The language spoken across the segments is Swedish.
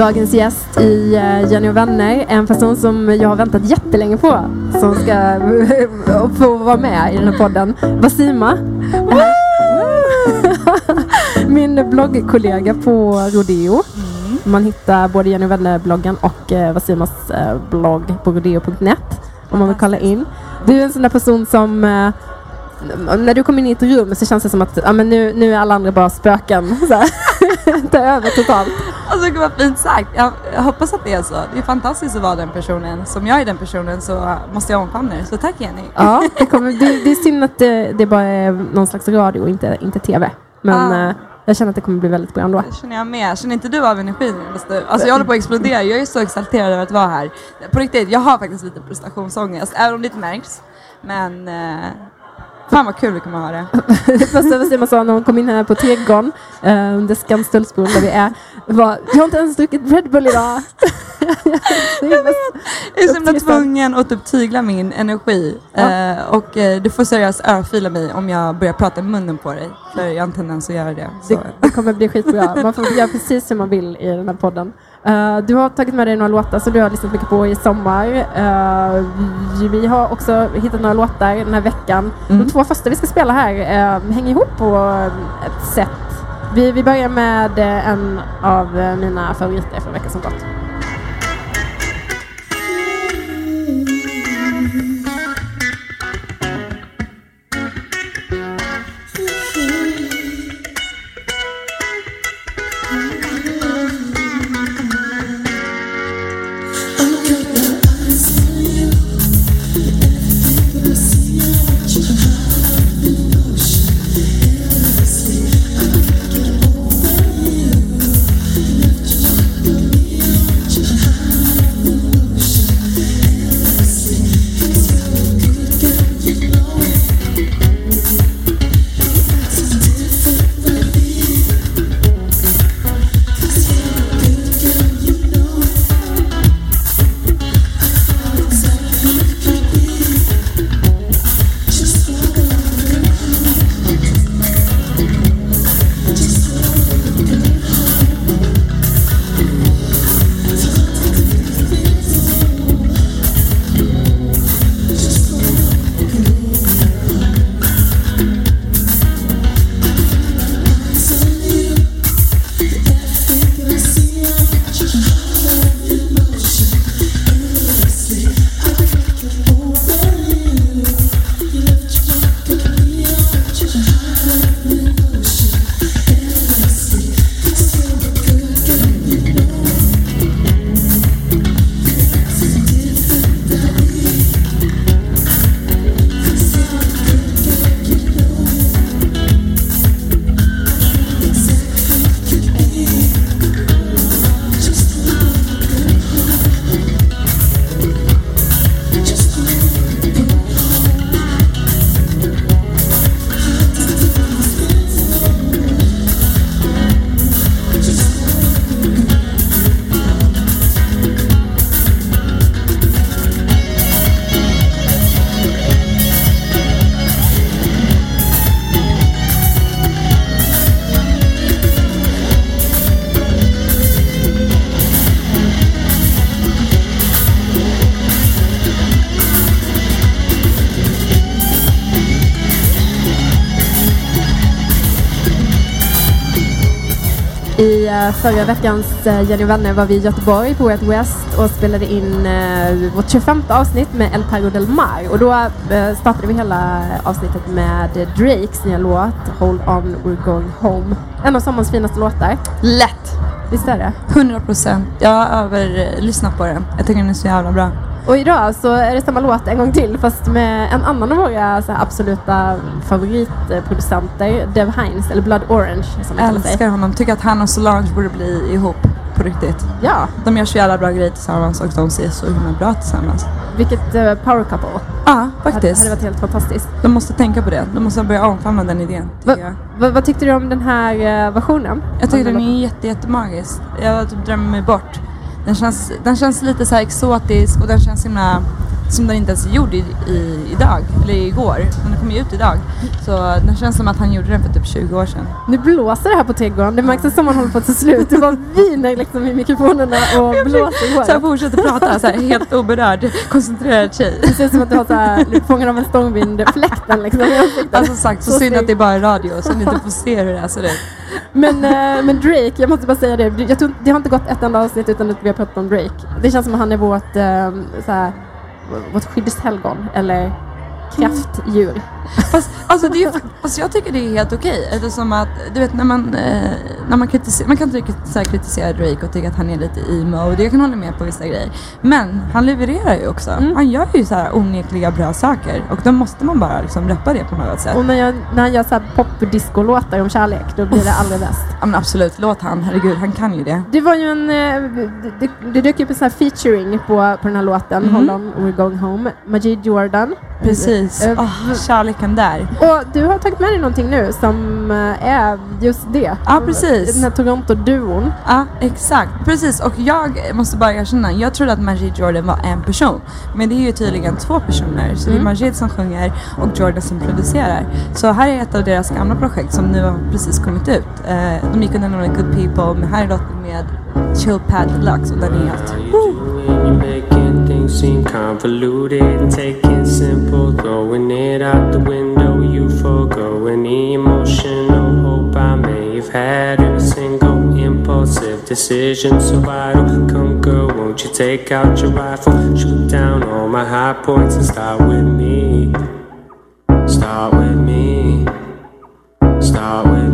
Dagens gäst i eh, Jenny och vänner en person som jag har väntat jättelänge på som ska få vara med i den här podden. Basima. Min bloggkollega på Rodeo. Man hittar både Jenny och vänner-bloggen och eh, Vasimas eh, blogg på rodeo.net om man vill kolla in. Du är en sån där person som eh, när du kommer in i ett rum så känns det som att ja, men nu, nu är alla andra bara spöken. Så här. Ta över totalt. Alltså gud vad fint sagt. Jag, jag hoppas att det är så. Det är fantastiskt att vara den personen. Som jag är den personen så måste jag omfamna det. Så tack Jenny. Ja, det, kommer, det, det är synd att det, det bara är någon slags radio och inte, inte tv. Men Ah. eh, jag känner att det kommer bli väldigt bra ändå. Det känner jag med. Känner inte du av energin just nu? Alltså jag håller på att explodera. Jag är så exalterad över att vara här. På riktigt, jag har faktiskt lite prestationsångest. Även om det inte märks. Men eh, fan vad kul vi kommer ha det. Det första Vesima sa när hon kom in här på Trädgården, eh, under Skanstullsbron där vi är, var jag har inte ens druckit Red Bull idag. Det är mest- Jag är så himla tvungen att typ tygla min energi. Ja. Eh, och eh, du får seriöst örfila mig om jag börjar prata i munnen på dig. För jag har en tendens att göra det. Så. det, det kommer bli skitbra. Man får göra precis hur man vill i den här podden. Eh, du har tagit med dig några låtar som du har lyssnat mycket på i sommar. Eh, vi, har också hittat några låtar den här veckan. Mm. De två första vi ska spela här eh, hänger ihop på ett sätt. Vi, vi börjar med en av mina favoriter från veckan som gått. I eh, förra veckans uh, Jenny vänner var vi i Göteborg på Way West och spelade in eh, vårt 25 avsnitt med El Perro del Mar. Och då eh, startade vi hela avsnittet med Drakes nya låt Hold On We're Going Home. En av sommarens finaste låtar. Lätt! Visst är det? 100 procent. Jag har överlyssnat på den. Jag tycker den är så jävla bra. Och idag så är det samma låt en gång till fast med en annan av våra så absoluta favoritproducenter, Dev Hines, eller Blood Orange som han kallar sig. Älskar honom. Tycker att han och Solange borde bli ihop på riktigt. Ja, De gör så jävla bra grejer tillsammans och de ser så himla bra tillsammans. vilket uh, power couple. Ja, Hade, faktiskt. hade varit helt fantastiskt. De måste tänka på det. De måste börja omfamna den idén. Va, va, vad tyckte du om den här eh, versionen? Jag tycker Av den är jätte, jättemagisk. Jag typ drömmer mig bort. Den känns, den känns lite så här exotisk och den känns himla som den inte ens är gjord i, i, idag, eller igår. Den kom ju ut idag. Så det känns som att han gjorde den för typ 20 år sedan. Nu blåser det här på trädgården. Det märks att sommaren håller på att ta slut. Det bara viner liksom i mikrofonerna och blåser i håret. Så jag fortsätter prata så här, helt oberörd, koncentrerad tjej. Det ser ut som att du har så här, fångad av en stormvind, fläkten liksom i ansiktet. Alltså sagt, så, Så synd att det är bara radio så ni inte får se hur det här ser ut. Men, eh, men Drake, jag måste bara säga det. Jag tror, det har inte gått ett enda avsnitt utan att vi har pratat om Drake. Det känns som att han är vårt, eh, så här, vårt skyddshelgon eller kraftdjur. Fast, alltså, det är, fast jag tycker det är helt okej eftersom att du vet när man, eh, när man kritiserar, man kan inte så här, kritisera Drake och tycka att han är lite emo och jag kan hålla med på vissa grejer. Men han levererar ju också. Mm. Han gör ju så här onekliga bra saker och då måste man bara liksom reppa det på något sätt. Och när, jag, när han gör så här pop-disco-låtar om kärlek, då blir det allra bäst. Ja, men absolut, låt han, herregud, han kan ju det. Det var ju en, eh, det, det, det dök upp en sån här featuring på, på den här låten, Mhm. Hold on, we're going home, Majid Jordan. Precis, Åh, kärleken där. Och du har tagit med dig någonting nu som eh, är just det. Ja, precis. Den här Toronto-duon. Ja, exakt. Precis. Och jag måste bara erkänna, jag trodde att Majid Jordan var en person. Men det är ju tydligen två personer. Så det är Mm. Majid som sjunger och Jordan som producerar. Så här är ett av deras gamla projekt som nu har precis kommit ut. Eh, de gick under namnet Good People, men här är låten med Chill Pad Deluxe och den är helt... seem convoluted. Taking simple, throwing it out the window. You forgo any emotional hope I may have had a single impulsive decision. So I don't come, girl, won't you take out your rifle? Shoot down all my high points and start with me. Start with me. Start with me.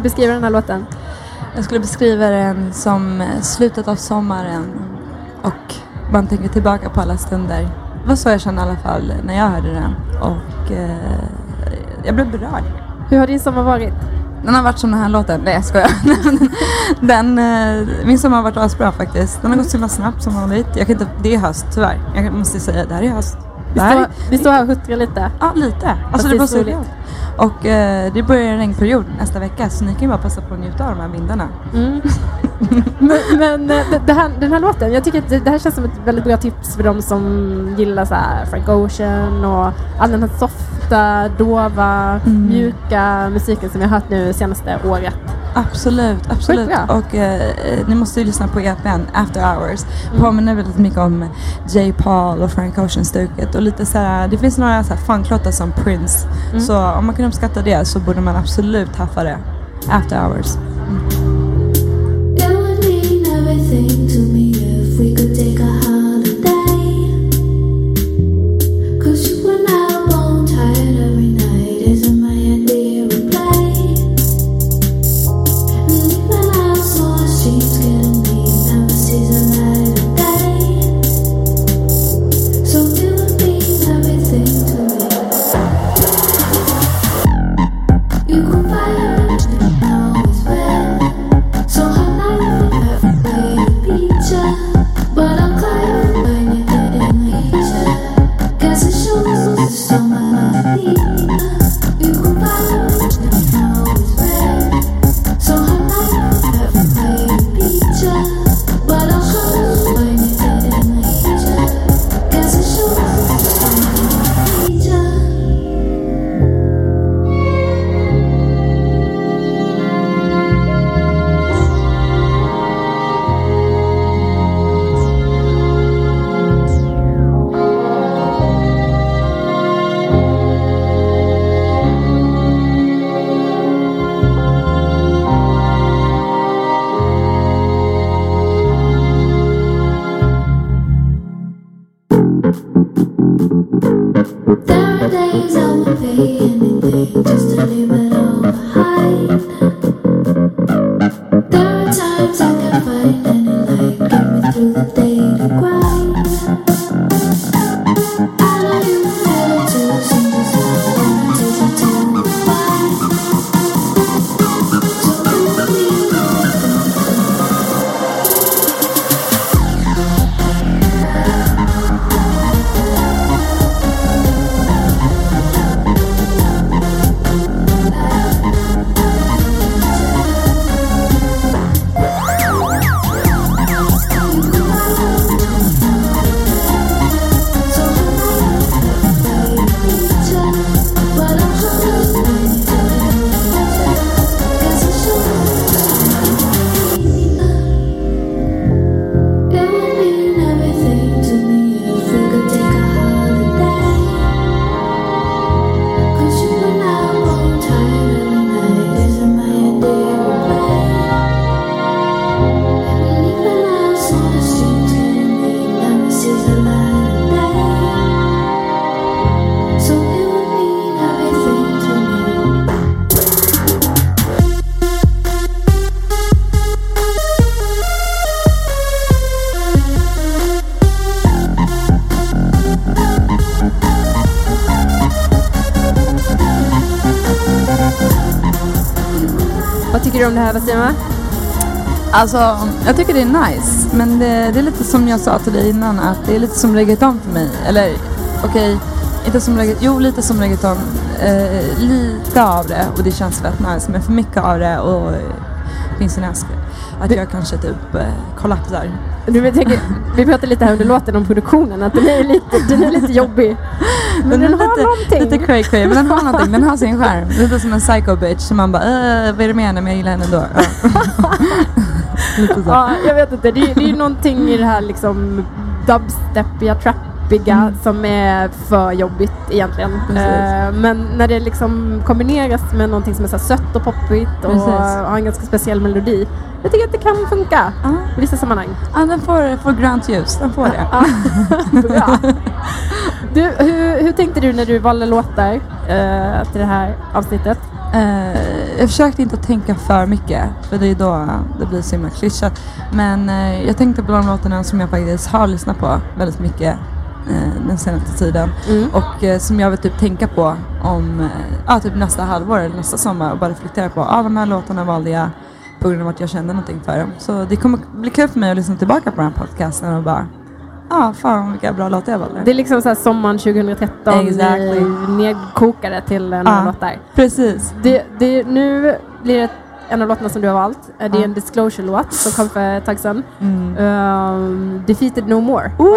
Du beskriva den här låten? Jag skulle beskriva den som eh, slutet av sommaren och man tänker tillbaka på alla stunder. Det var så jag kände i alla fall när jag hörde den och eh, jag blev berörd. Hur har din sommar varit? Den har varit som den här låten. Nej jag skojar. den, eh, min sommar har varit asbra faktiskt. Den har gått så himla snabbt som vanligt. Jag kan inte, det är höst tyvärr. Jag måste säga det här är höst. Vi här står, är, vi står här och huttrar lite. ja lite. Alltså det var så roligt. Och eh, det börjar en regnperiod nästa vecka så ni kan ju bara passa på att njuta av de här vindarna. Mm. men men eh, det- här, den här låten, jag tycker att det, det här känns som ett väldigt bra tips för de som gillar så här Frank Ocean och all den här softa, dova, Mm. mjuka musiken som jag har hört nu senaste året. Absolut, absolut. Skitbra. Och eh, eh, ni måste ju lyssna på EPn, After Hours. Mm. Påminner väldigt mycket om J. Paul och Frank Ocean-stuket. Och lite såhär, det finns några så här funklåtar som Prince. Mm. Så om man kan uppskatta det så borde man absolut haffa det. After Hours. It om det här Vasima? Alltså, jag tycker det är nice. Men det, det är lite som jag sa till dig innan, att det är lite som reggaeton för mig. Eller okej, inte som reggaeton, jo lite som reggaeton. Eh, lite av det och det känns fett nice. Men för mycket av det och finns en risk att jag kanske typ eh, kollapsar. Du, jag, vi pratade lite här under låten om produktionen, att den är lite, den är lite jobbig. Men den, är har lite, någonting. Lite cray cray, men den har någonting. Den har sin charm. Lite som en psycho bitch som man bara, äh, vad är det med henne? Men jag gillar henne ändå. Ja. så. Ja, jag vet inte. Det är, det är någonting i det här liksom dubstepiga, trappiga Mm. som är för jobbigt egentligen. Precis. Eh, men när det liksom kombineras med någonting som är så sött och poppigt och Precis. har en ganska speciell melodi. Jag tycker att det kan funka Ja. i vissa sammanhang. Ja, den får, får grönt ljus. Den får det. Bra. Du, hur, hur tänkte du när du valde låtar eh, till det här avsnittet? Eh, jag försökte inte att tänka för mycket för det är då det blir så himla klyschat. Men eh, jag tänkte på de låtarna som jag faktiskt har lyssnat på väldigt mycket eh, den senaste tiden. Mm. Och eh, som jag vill typ tänka på om eh, ja, typ nästa halvår eller nästa sommar och bara reflektera på. Ja, de här låtarna valde jag på grund av att jag kände någonting för dem. Så det kommer bli kul för mig att lyssna tillbaka på den här podcasten och bara Ja, fan vilka bra låtar jag valde. Det är liksom så här sommaren 2013 Exactly. nedkokade till några Ja. låtar. Precis. Det, det, nu blir det en av låtarna som du har valt. Eh, Det är Ja. en Disclosure-låt som kom för ett tag sedan. Mm. Um, Defeated No More. Ooh!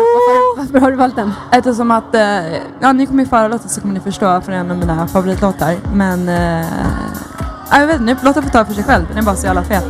Varför, varför har du valt den? Eftersom att, eh, ja ni kommer ju föra låten så kommer ni förstå för en av mina favoritlåtar. Men, ja, jag vet inte, låten får ta för sig själv. Den är bara så jävla fet.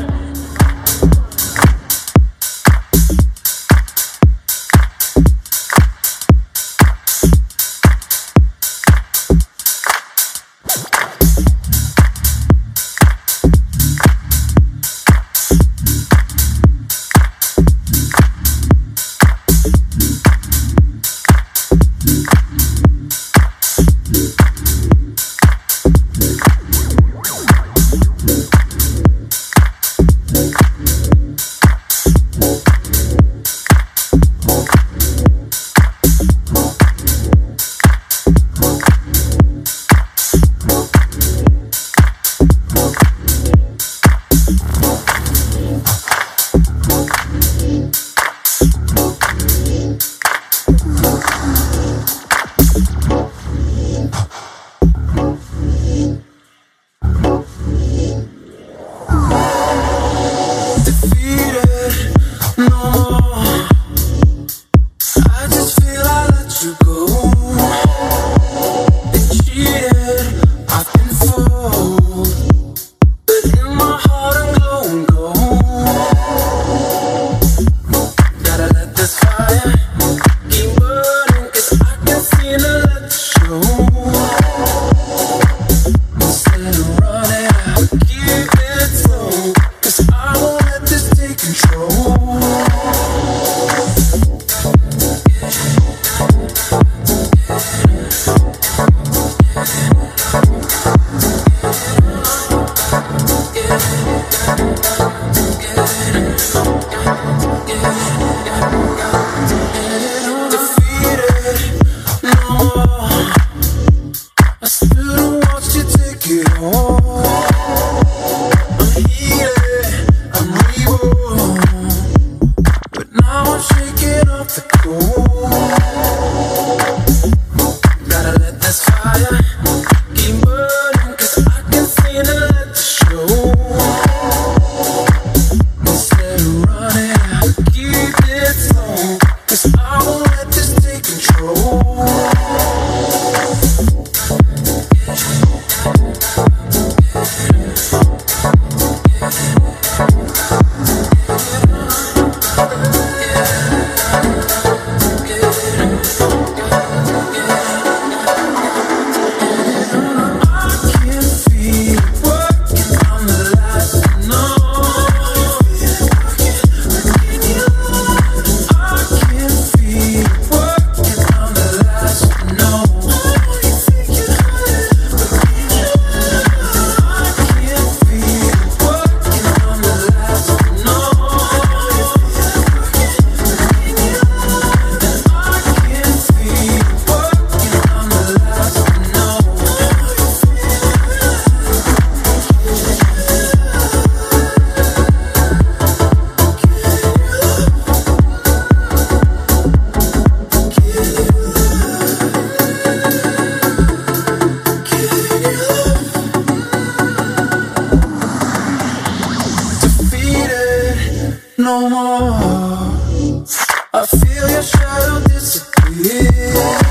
I feel your shadow disappear.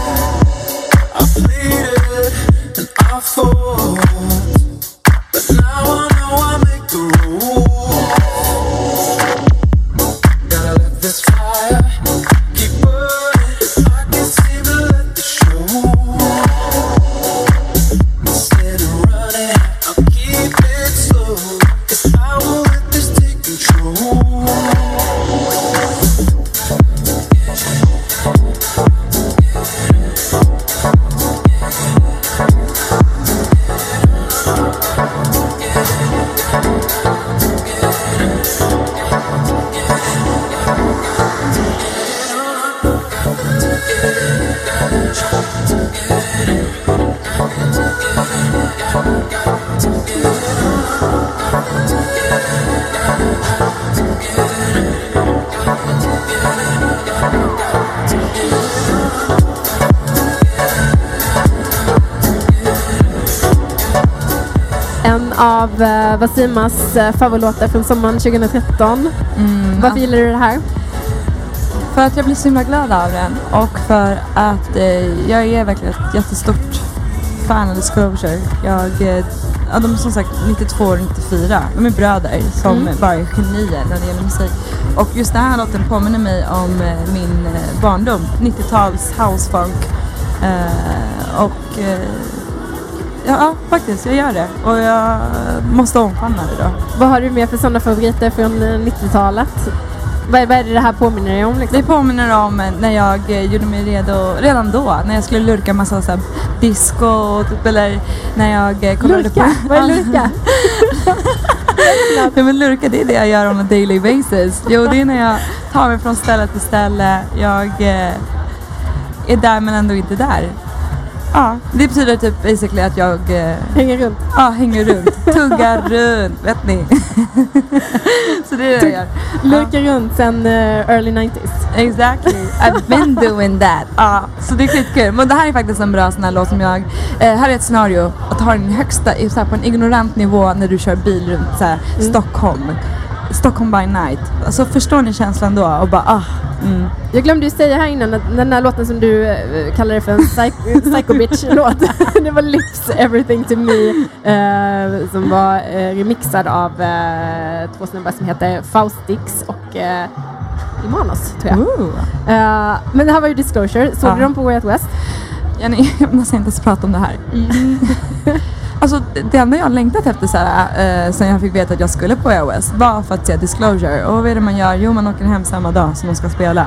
Av eh, Vasimas eh, favoritlåtar från sommaren 2013. Varför gillar du det här? För att jag blir så himla glad av den och för att eh, jag är verkligen ett jättestort fan av Disclosure. Jag, eh, ja, de är som sagt 92 och 94. De är bröder som bara är genier när det gäller musik. Och just den här låten påminner mig om eh, min eh, barndom. 90-tals housefunk. Eh, och ja, faktiskt, jag gör det. Och jag måste omfamna det då. Vad har du mer för sådana favoriter från eh, 90-talet? Vad, vad är det det här påminner dig om? Liksom? Det påminner om eh, när jag eh, gjorde mig redo, redan då, när jag skulle lurka massa så här, disco, typ, eller när jag eh, kollade Lurka? på... Vad är lurka? Ja, men lurka, det är det jag gör on a daily basis. Jo, det är när jag tar mig från ställe till ställe. Jag eh, är där men ändå inte där. Ja, det betyder typ basically att jag eh, Hänger runt. ja, hänger runt, tuggar runt, vet ni. så det är det jag gör. Lurkar runt sen eh, early 90s. Exactly, I've been doing that. Ja, så det är skitkul. Men det här är faktiskt en bra sån här låt som jag... Eh, här är ett scenario. Att ha den högsta, så här, på en ignorant nivå när du kör bil runt så här, Stockholm. Stockholm by night. Alltså förstår ni känslan då? Och bara ah. Mm. Jag glömde ju säga här innan att den här låten som du eh, kallade för en psych- psycho bitch-låt. det var Lips Everything to Me eh, som var eh, remixad av två snubbar som heter Faustix och Imanos tror jag. Men det här var ju Disclosure. Såg Ja. du dem på Way Out West? Jenny, jag nästan inte ens prata om det här. Alltså det- det enda jag längtat efter så här, eh, sen jag fick veta att jag skulle på iOS var för att se Disclosure. Och vad är det man gör? Jo, man åker hem samma dag som de ska spela.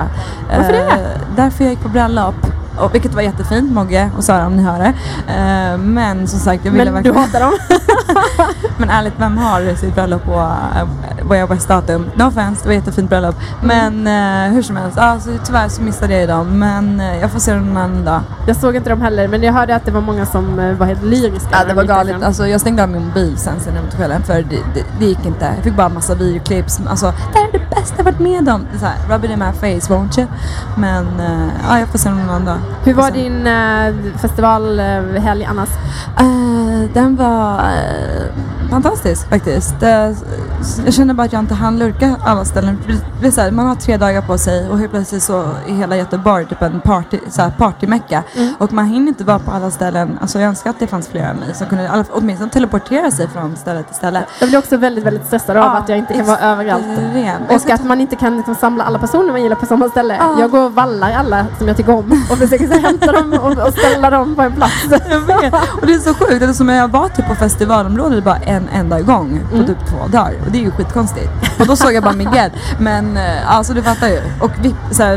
Varför det? Eh, därför jag gick på bröllop. Och, vilket var jättefint, Mogge och Sara om ni hör det. Eh, men som sagt, jag ville Men du verkligen... hatar dem? Men ärligt, vem har sitt bröllop på uh, Way West datum? No offense, det var ett jättefint bröllop. Men eh, hur som helst, alltså, tyvärr så missade jag dem. Men eh, jag får se dem någon annan dag. Jag såg inte dem heller men jag hörde att det var många som eh, var helt lyriska. Ja det var galet. Alltså, jag stängde av min mobil sen sen på kvällen för det, det, det gick inte. Jag fick bara massa videoklips. Alltså, det här är det bästa jag varit med om. Så här, rub it in my face won't you? Men eh, ja, jag får se dem någon annan dag. Hur var Alltså, din uh, festivalhelg annars? eh, den var eh, fantastisk faktiskt. Det, jag känner bara att jag inte hann lurka alla ställen. Det är så här, man har tre dagar på sig och helt plötsligt så är hela Göteborg typ en party, så här, partymecka. Och man hinner inte vara på alla ställen. Alltså jag önskar att det fanns fler än mig som kunde åtminstone teleportera sig från ställe till ställe. Jag blir också väldigt, väldigt stressad av Ja, att jag inte kan vara överallt. Och att man inte kan liksom samla alla personer man gillar på samma ställe. Ja. Jag går och vallar alla som jag tycker om och försöker så hämta dem och, och ställa dem på en plats. Och det är så sjukt eftersom jag var typ på festivalområdet bara en enda gång på Mm. typ två dagar. Och det är ju skitkonstigt. Och då såg jag bara Miguel. Men eh, alltså du fattar ju. Och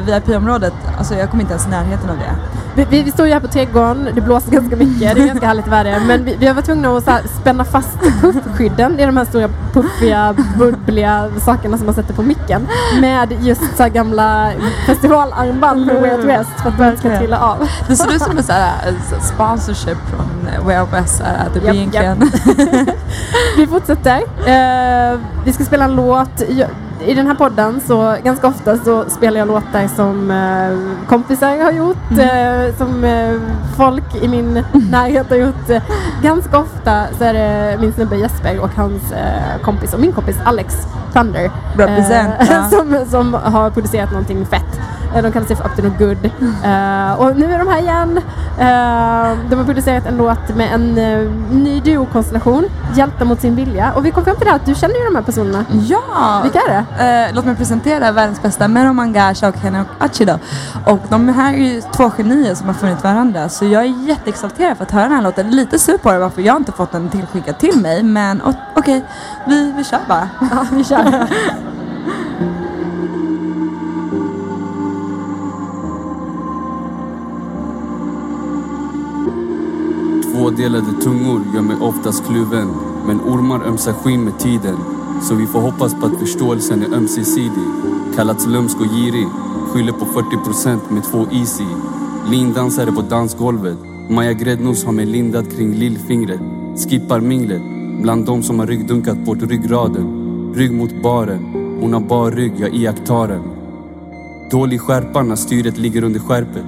VIP-området, alltså jag kom inte ens i närheten av det. Vi, vi, vi står ju här på Trädgården, det blåser ganska mycket, det är ganska härligt väder. Men vi, vi har varit tvungna att så här, spänna fast puffskydden, det är de här stora puffiga, bubbliga sakerna som man sätter på micken. Med just så här gamla festivalarmband från Way Out West för att inte ska trilla av. Det ser ut som en så här, eh, sponsorship från eh, Way Out West. Typ Japp, egentligen. Vi fortsätter. Eh, vi ska spela en låt. I den här podden så ganska ofta så spelar jag låtar som eh, kompisar har gjort, eh, som eh, folk i min närhet har gjort. Ganska ofta så är det min snubbe Jesper och hans eh, kompis och min kompis Alex Thunder eh, som, som har producerat någonting fett. Eh, De kallar sig för Up to No Good. Eh, och nu är de här igen. Eh, de har producerat en låt med en eh, ny duokonstellation, Hjältar mot sin vilja. Och vi kom fram till det här att du känner ju de här personerna. Ja! Vilka är det? Låt mig presentera världens bästa Meron Mangasha och Henok Achido. Och de här är ju två genier som har funnit varandra så jag är jätteexalterad för att höra den här låten. Lite sur på det varför jag inte fått den tillskickad till mig men okej, vi, vi kör bara. Ja, vi kör. Tvådelade tungor gör mig oftast kluven Men ormar ömsar skinn med tiden. Så vi får hoppas på att förståelsen är ömsesidig. Kallats lömsk och girig Skyller på 40% med två easy Lindansare på dansgolvet. Maja Gräddnos har mig lindad kring lillfingret. Skippar minglet. Bland de som har ryggdunkat bort ryggraden. Rygg mot baren. Hon har bar rygg, jag iakttar den Dålig skärpa när styret ligger under skärpet.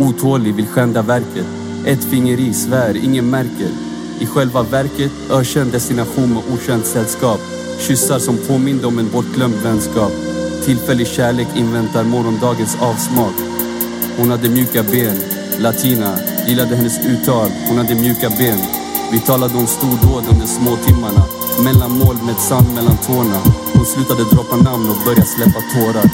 Otålig vill skända verket. Ett finger i, svär, ingen märker. I själva verket, ökänd destination med okänt sällskap. Kyssar som påminde om en bortglömd vänskap. Tillfällig kärlek inväntar morgondagens avsmak. Hon hade mjuka ben, latina, gillade hennes uttal, hon hade mjuka ben. Vi talade om stordåd under småtimmarna, mellanmål med sand mellan tårna. Hon slutade droppa namn och började släppa tårar.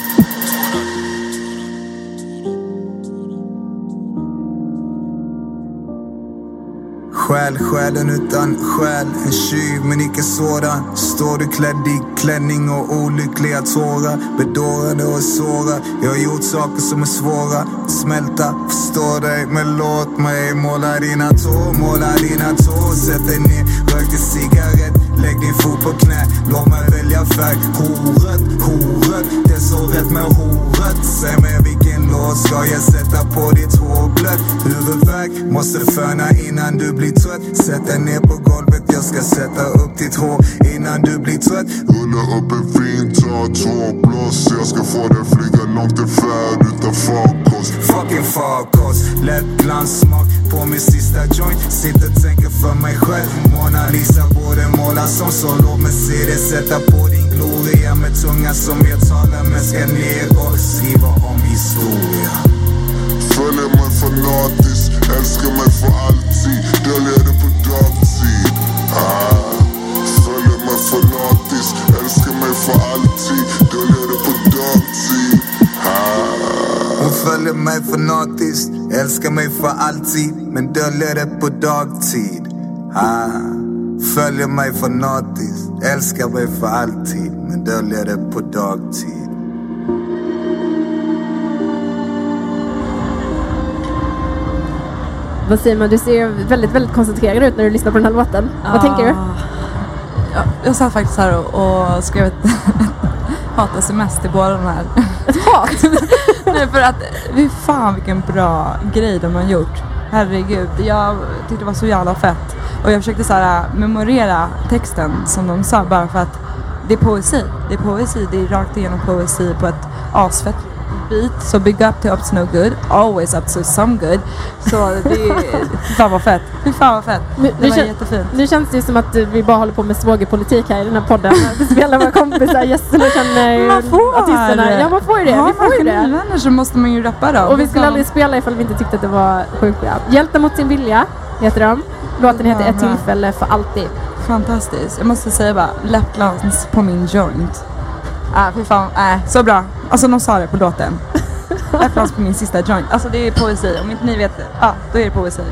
Stjäl själen utan själ, en tjuv men icke sådan. Står du klädd i klänning och olyckliga tårar. Bedårade och såra. Jag har gjort saker som är svåra att smälta. Förstår dig, men låt mig måla dina tår. Måla dina tår, sätt dig ner, rök en cigarett. Lägg din fot på knä, låt mig välja färg. Horet, horet, det är så rätt med horet. Säg mig vilken låt ska jag sätta på ditt hår blött? Huvudvärk, måste föna innan du blir trött. Sätt dig ner på golvet, jag ska sätta upp ditt hår innan du blir trött. Rulla upp en fin, ta två blås Jag ska få dig flyga långt i färd utan farkost Fucking farkost, lätt glanssmak på min sista joint. Sitter och tänker för mig själv. Mona Lisa borde måla som så låt mig se det. Sätta på din gloria med tunga som jag talar men ska ner och skriva om historia. Följer mig fanatiskt, älskar mig för alltid Döljer det på dagtid ah. Följer mig fanatiskt, älskar mig för alltid Döljer det på dagtid ah. Hon följer mig fanatiskt, älskar mig för alltid men döljer det på dagtid. Ah. Följer mig fanatiskt, älskar mig för alltid men döljer det på dagtid. Vad säger man? Du ser väldigt, väldigt koncentrerad ut när du lyssnar på den här låten. Vad tänker du? Ja, jag satt faktiskt här och, och skrev ett hat-sms till båda de här. Ett hat? Nej, för att, fy fan vilken bra grej de har gjort. Herregud, jag tyckte det var så jävla fett. Och jag försökte så här, memorera texten som de sa bara för att det är poesi. Det är poesi, det är rakt igenom poesi på ett asfett beat. Så big up till Up to No Good, always up to some good. Så det är, fan vad fett. Fy fan vad fett. Nu, Det var kän- jättefint. nu känns det som att vi bara håller på med svågerpolitik här i den här podden. Vi spelar våra kompisar, gästerna känner Man får! artisterna. Ja, man får ju det. Har vi får ju det. genivänner så måste man ju rappa då. Och vi skulle aldrig spela ifall vi inte tyckte att det var sjukt bra. Hjältar mot sin vilja heter de. Låten heter Ett tillfälle för alltid. Fantastiskt. Jag måste säga bara, läppglans på min joint. Äh, fy fan, äh, så bra. Alltså de sa det på låten. Läppglans på min sista joint. Alltså det är poesi. Om inte ni vet det, ja, då är det poesi.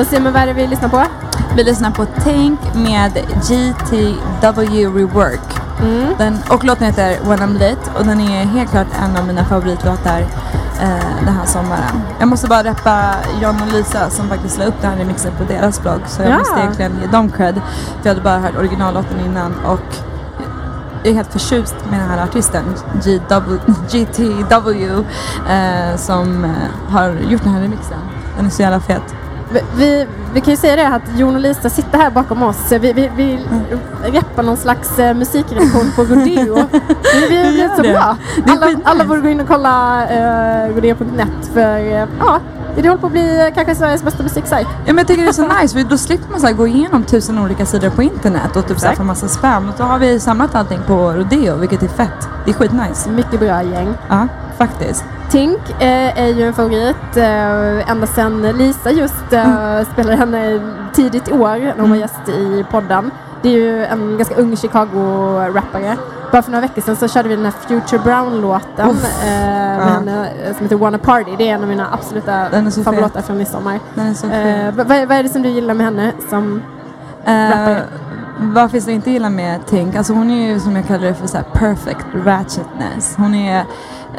Vad säger man, vad är det vi lyssnar på? Vi lyssnar på Tank med GTW Rework. Den, och låten heter When I'm Lit och den är helt klart en av mina favoritlåtar eh, den här sommaren. Jag måste bara reppa John och Lisa som faktiskt la upp den här remixen på deras blogg så jag Ja. måste egentligen ge dem cred. För jag hade bara hört originallåten innan och jag är helt förtjust med den här artisten GW, GTW eh, som eh, har gjort den här remixen. Den är så jävla fet. Vi, vi, kan ju säga det att Jon och Lisa sitter här bakom oss. Vi, vi, vi reppar någon slags eh, musikredaktion på Rodeo. Vi, vi, vi är så bra. Alla, alla borde gå in och kolla eh, rodeo.net för eh, ja, det håller på att bli kanske Sveriges bästa musiksajt. Ja, men jag tycker det är så nice för då slipper man så här gå igenom tusen olika sidor på internet och typ så här få massa spam. Och så har vi samlat allting på Rodeo vilket är fett. Det är skitnice. Mycket bra gäng. Ja, faktiskt. Tink eh, är ju en favorit eh, ända sedan Lisa just eh, spelade henne tidigt i år när hon var gäst i podden. Det är ju en ganska ung Chicago-rappare. Bara för några veckor sedan så körde vi den här Future Brown-låten eh, med Ja. henne eh, som heter Wanna Party. Det är en av mina absoluta favoritlåtar från i sommar. Den är så Eh, vad, vad är det som du gillar med henne? Som, Eh, rappare. Vad finns det inte att gilla med Tink? Alltså hon är ju som jag kallar det för så här perfect ratchetness. Hon är...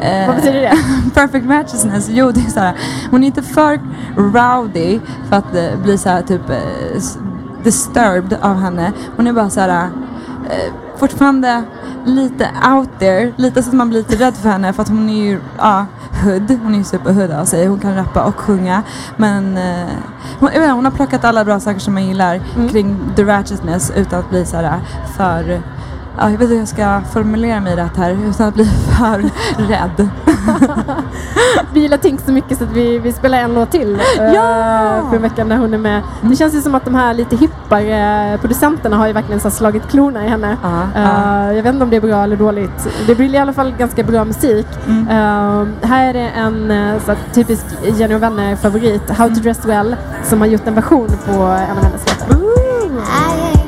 eh, vad betyder det? perfect ratchetness? Jo, det är så här. Hon är inte för rowdy för att eh, bli så här typ eh, disturbed av henne. Hon är bara så här eh, fortfarande lite out there. Lite så att man blir lite rädd för henne för att hon är ju ja, hood. Hon är ju superhood av sig. Hon kan rappa och sjunga. Men eh, hon, inte, hon har plockat alla bra saker som man gillar Mm. kring the ratchetness utan att bli så här för ja, jag vet inte hur jag ska formulera mig rätt här utan att bli för rädd. Vi gillar Tink så mycket så att vi, vi spelar en låt till eh, Ja! för veckan när hon är med. Det känns ju som att de här lite hippare producenterna har ju verkligen så slagit klorna i henne. Ja, Eh, ja. Jag vet inte om det är bra eller dåligt. Det blir i alla fall ganska bra musik. Mm. Eh, här är det en eh, så typisk Jenny och vänner-favorit, How to dress well, som har gjort en version på en av hennes låtar.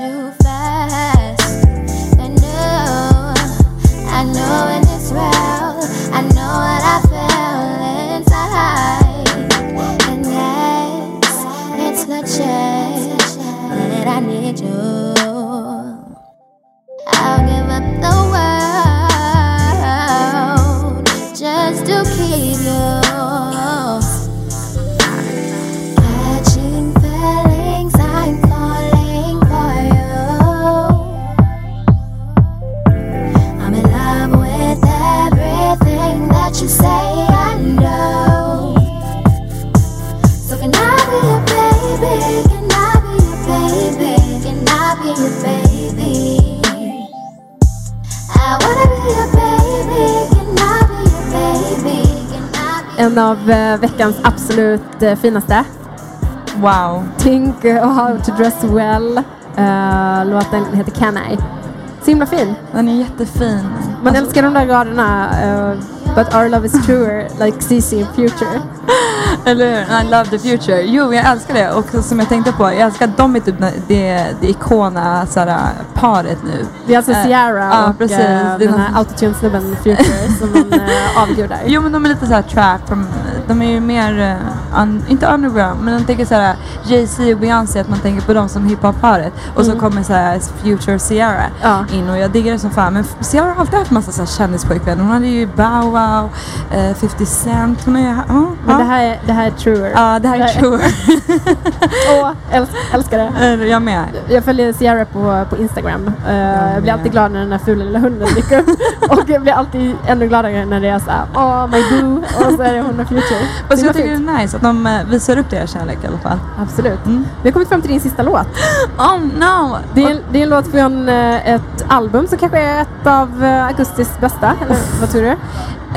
to veckans absolut eh, finaste. Wow. Think eh, och How to dress well. Eh, låten heter Can I. Så himla fin. Den är jättefin. Man Alltså, älskar de där raderna. eh, But our love is truer, like CC in future. Eller hur? I love the future. Jo, jag älskar det. Och som jag tänkte på, jag älskar att de är typ det, det ikona såhär, paret nu. Det är alltså Eh, Ciara ja, och precis. eh, Det är den här autotune-snubben Future som man uh, avgudar. Jo men de är lite såhär trap, de, de är ju mer, eh, un, inte underground, men de tänker såhär Jay-Z och Beyoncé, att man tänker på dem som hiphop-paret. Och så kommer såhär Future Ciara Ja. in och jag diggar det som fan. Men Ciara har alltid haft massa såhär kändispojkvänner. Hon hade ju Bow Wow, eh, 50 Cent, hon är ju, ja, Men det här, är- det här är truer. Ja, det här är true. Åh, älsk, älskar det. Jag med. Jag följer Ciara på, på Instagram. Eh, jag blir alltid glad när den där fula lilla hunden dyker upp. och jag blir alltid ännu gladare när det är såhär, åh my boo. Och så är det hon och Future. Fast jag tycker fint. det är nice att de eh, visar upp deras kärlek i alla fall. Absolut. Mm. Vi har kommit fram till din sista låt. Oh no! Det är, det är en låt från eh, ett album som kanske är ett av eh, augustis bästa. Eller vad tror du?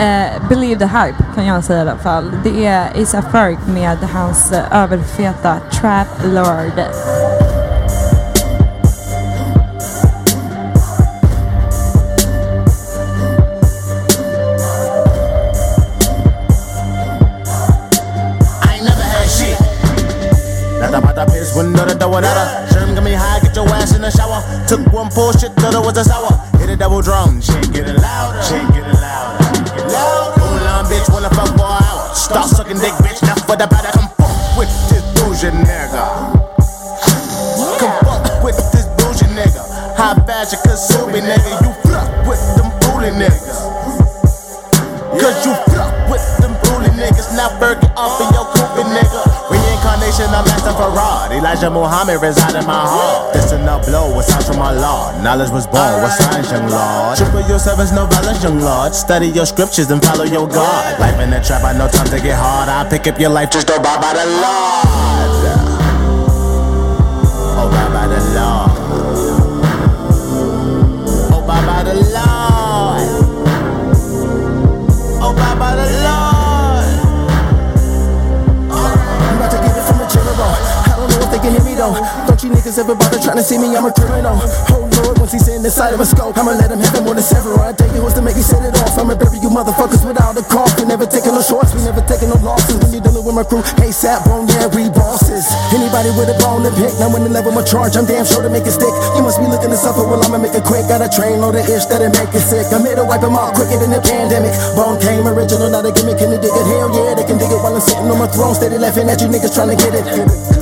Eh, Believe the Hype kan jag säga i alla fall. Det är ASAP Ferg med hans överfeta Trap Lord. Window the door a Sherm got me high, get your ass in the shower. Took one pull, shit, thought it was a sour. Hit a double drum, shit getting louder. Shit getting louder. Get louder. Boom, bitch, wanna fuck for an hour. Start sucking dick, bitch, now for the better. Come fuck with this bougie nigga. Come fuck with this bougie nigga. High fashion Kasumi nigga. You fuck with them booty niggas. Cause you fuck with them booty niggas. Now Bergen off of. Reincarnation of Master Farad. Elijah Muhammad reside in my heart. This in the blow was sounds from my Lord. Knowledge was born with signs, young Lord. Triple your sevens, no violence, young Lord. Study your scriptures and follow your God. Life in the trap, I know time to get hard. I pick up your life, just don't buy by the Lord. Oh, buy by the Lord. Oh, by the Lord. Oh, by the Lord. Though. Don't you niggas ever bother trying to see me? I'm a criminal. Oh Lord, once he's in the side of a scope, I'ma let him have it more than several. I tell you what's to make me set it off. I'ma bury you motherfuckers without a cost. We never taking no shorts, we never taking no losses. When you're dealing with my crew, ASAP, bone, yeah, we bosses. Anybody with a bone to pick, now when the level my charge, I'm damn sure to make it stick. You must be looking to suffer, well I'ma make it quick. Got a train load of ish that'll make it sick. I'm here to wipe them out quicker than the pandemic. Bone came original, not a gimmick. Can they dig it? Hell yeah, they can dig it while I'm sitting on my throne, steady laughing at you niggas trying to get it.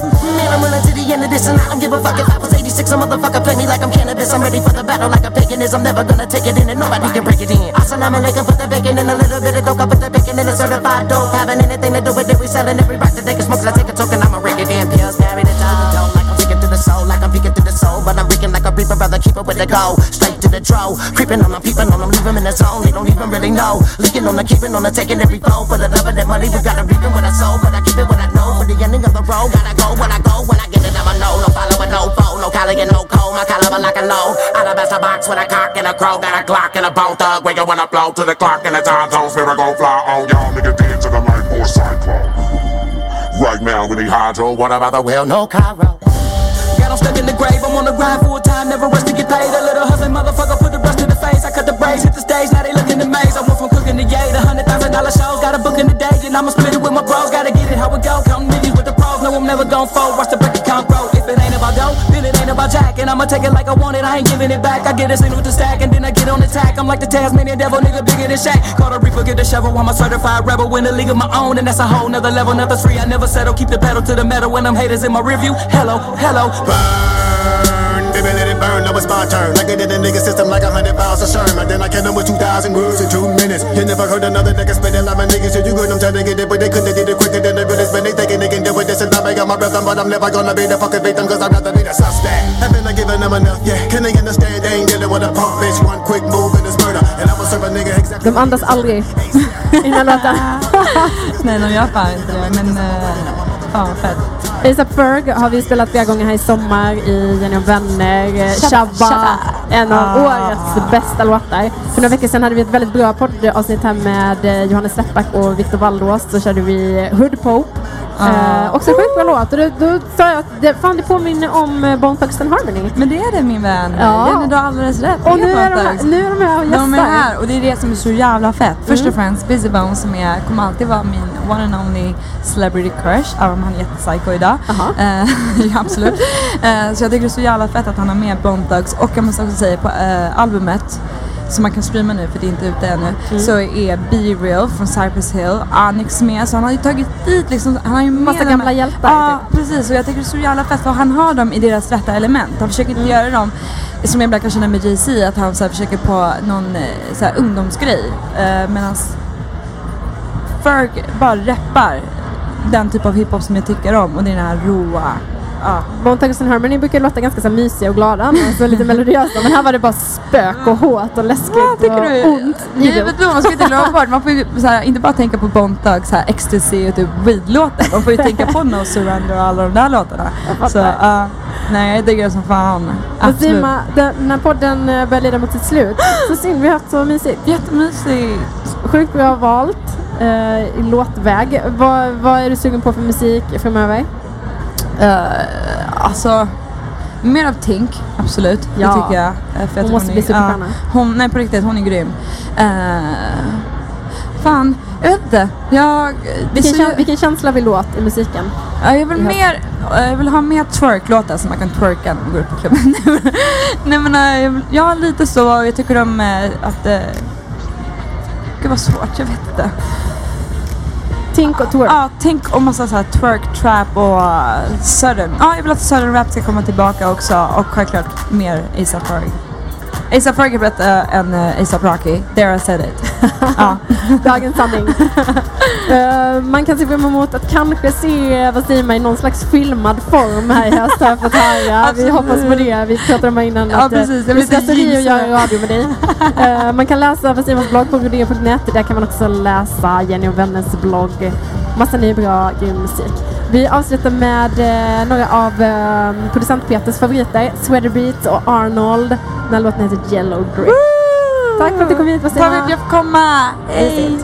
I'm running to the end of this and I don't give a fuck if I was 86. A motherfucker play me like I'm cannabis. I'm ready for the battle like a paganism. I'm never gonna take it in and nobody can break it in. Assalamu alaikum, put the bacon in a little bit of. I put the bacon in a certified dope. Having anything to do with it, we selling every rock that they can smoke. I take a token, I'ma rig it in. Pills, married to the dope. Like I'm taking to the soul, like I'm peeking through the soul. But I'm reeking like a reaper, brother, keep it with the go. Straight to the draw. Creeping on them, peeping on them, leave them in the zone. They don't even really know. Leaking on the keeping on the taking every flow. For the love of that money, we gotta reap it with our soul. But I keep it what I know. For the ending of the road, gotta go when I go. When get it, I'ma know. No follow no foe, no collar no cold. My caliber like a load. Alabaster box with a cock and a crow. Got a Glock and a bone thug. Where you wanna blow to the clock and the time zone. Spirit gon' fly on y'all. Nigga dead to the light or cyclone. Right now we need hydro. What about the well? No Cairo. Got 'em stuck in the grave. I'm on the grind full time. Never rush to get paid. A little hustling motherfucker put the brush to the face. I cut the braids, hit the stage. Now they look in the maze. I went from to yay to hundred thousand dollar shows. Got a book in the day and I'ma split it with my bros. Gotta get it how it go. Counting millions with the pros. No, I'm never gon' fold. Watch the bank account grow. If it ain't about dough, then it ain't about jack. And I'ma take it like I want it. I ain't giving it back. I get in with the stack and then I get on attack. I'm like the Tasmanian devil, nigga bigger than Shaq. Call a reaper, get the shovel. I'm a certified rebel. Win a league of my own, and that's a whole nother level. Never free. I never settle. Keep the pedal to the metal when I'm haters in my review. Hello, hello. Burn, baby, let it burn. Now it's my turn. Like it in the nigga system, like a hundred pounds of sherm. And then I kill them with two thousand words in two minutes. You never heard another nigga spit it like my niggas. So you good, I'm trying to get it, but they couldn't get it quicker than the realest. But they thinking they can deal with this, and I got my rhythm, but I'm never gonna be the fucking victim, cause I'd rather be the suspect. Haven't I given them enough? Yeah, can they understand? They ain't dealing with a punk bitch. One quick move and it's murder. And I will serve a nigga exactly. De andas aldrig innan låten. Nej, de gör fan inte det. Men uh, vad fett. ASAP Ferg har vi spelat flera gånger här i sommar i och vänner. Eh, Shabba. En av Ah. årets bästa låtar. För några veckor sedan hade vi ett väldigt bra poddavsnitt här med eh, Johannes Slättback och Viktor Waldås. Då körde vi Hood Pope. Ah. Eh, också sjukt bra låt. Och då, då sa jag att det, fan, det påminner om eh, Bone Thugs Harmony. Men det är det min vän. Ja. Jenny, du har alldeles rätt. Och nu är, de här, nu är de här och De är gästar. här och det är det som är så jävla fett. Först och Mm. främst Busy Bone som är, kommer alltid vara min one and only celebrity crush. Även om han är jättepsycho idag. Eh, ja, absolut. Så jag tycker det är så jävla fett att han har med Bone Thugs och jag måste också säga på albumet som man kan streama nu för det är inte ute ännu. Mm. Så är Be Real från Cypress Hill, Onyx med. Så han har ju tagit dit liksom, han har ju med Massa gamla här- hjältar, Ja, typ. precis. Och jag tycker det är så jävla fett för han har dem i deras rätta element. Han försöker inte göra dem som jag ibland kan känna med Jay-Z att han så försöker på någon eh, så här ungdomsgrej. Eh, Medan Ferg bara reppar den typ av hiphop som jag tycker om och det är den här roa. Ja. Thugs and Harmony brukar låta ganska så mysiga och glada, alltså lite melodiösa. Men här var det bara spök och hårt och läskigt tycker och du? ont. Nej, vad, man ska inte glömma bort, man får ju här, inte bara tänka på Bone Thugs, så här, Ecstasy och typ Weed-låtar. Man får ju tänka på No Surrender och alla de där låtarna. Så ja, nej jag diggar det som fan. Men Absolut. Sima, den, när podden eh, börjar lida mot sitt slut, så synd vi har haft så mysigt. Jättemysigt. Sjukt bra valt i låtväg. Vad, vad är du sugen på för musik framöver? Uh, alltså, mer av Tink, absolut. Ja. Det tycker jag. Eh, För jag Hon tycker måste är- bli superstjärna. hon, nej på riktigt, hon är grym. Uh, fan, jag vet inte. Jag, Vilken, så- vilken känsla vill du åt i musiken? Ja, jag vill mer, jag vill ha mer twerk-låtar så man kan twerka när man går upp på klubben. Nej men eh, jag vill- ja, lite så. Jag tycker om att... eh, Gud vad svårt, jag vet inte. Tink och twerk. Ja, tänk och massa så här twerk, trap och uh, sudden. Ja, jag vill att sudden rap ska komma tillbaka också och självklart mer ASAP Ferg. ASAP Ferg är bättre än uh, ASAP Rocky. There I said it. ja. Dagens sanning. Eh, man kan se fram emot att kanske se Vasima i någon slags filmad form här i höst jag fått höra. Vi hoppas på det. Vi pratade om innan Ja, att eh, precis. Det det blir slöseri att göra radio med dig. Eh, man kan läsa Vasimas blogg på rodeo.net. Där kan man också läsa Jenny och vänners blogg. Massa ny bra grym musik. Vi avslutar med eh, några av eh, producent Peters favoriter. Sweaterbeat och Arnold. Den här låten heter Yellow Brick. Tack för att du kom hit. Tack för att jag fick komma. Hej!